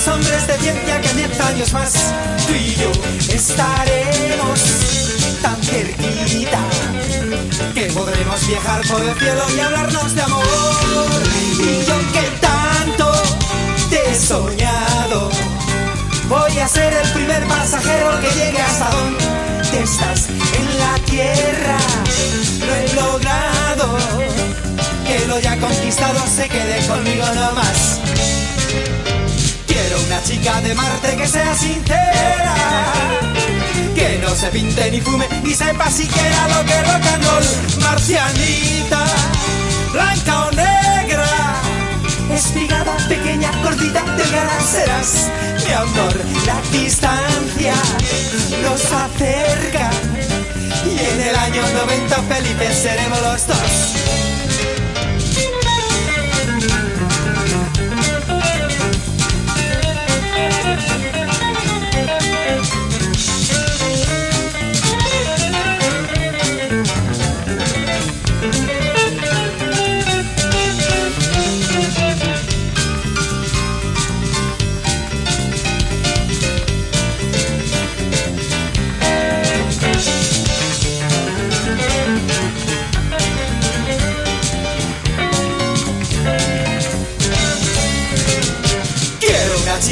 más hombres de ciencia que diez años más. Tú y yo estaremos tan cerquita que podremos viajar por el cielo y hablarnos de amor. Y yo que tanto te he soñado, voy a ser el primer pasajero que llegue hasta donde estás en la tierra. Lo he logrado, que lo ya conquistado se quede conmigo nomás. Una chica de Marte que sea sincera, que no se pinte ni fume ni sepa siquiera lo que rock and roll. Marcianita, blanca o negra, espigada, pequeña, gordita, delgada serás. Mi amor, la distancia nos acerca y en el año 90 felices seremos los dos.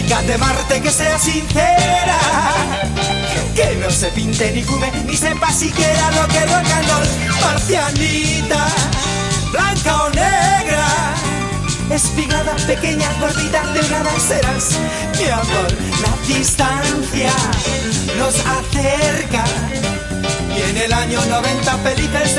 De Marte que sea sincera, que no se pinte ni fume ni sepa siquiera lo que rock and roll. Marcianita, blanca o negra, espigada, pequeña, gordita, delgada serás. Mi amor, la distancia nos acerca y en el año 90 felices